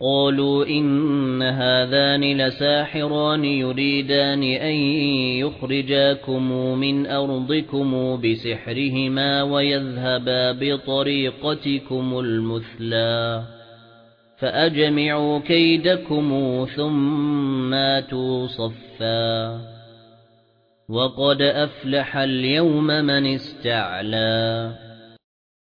قالوا إن هذان لساحران يريدان أن يخرجاكم من أرضكم بسحرهما ويذهبا بطريقتكم المثلى فأجمعوا كيدكم ثم آتوا صفا وقد أفلح اليوم من استعلى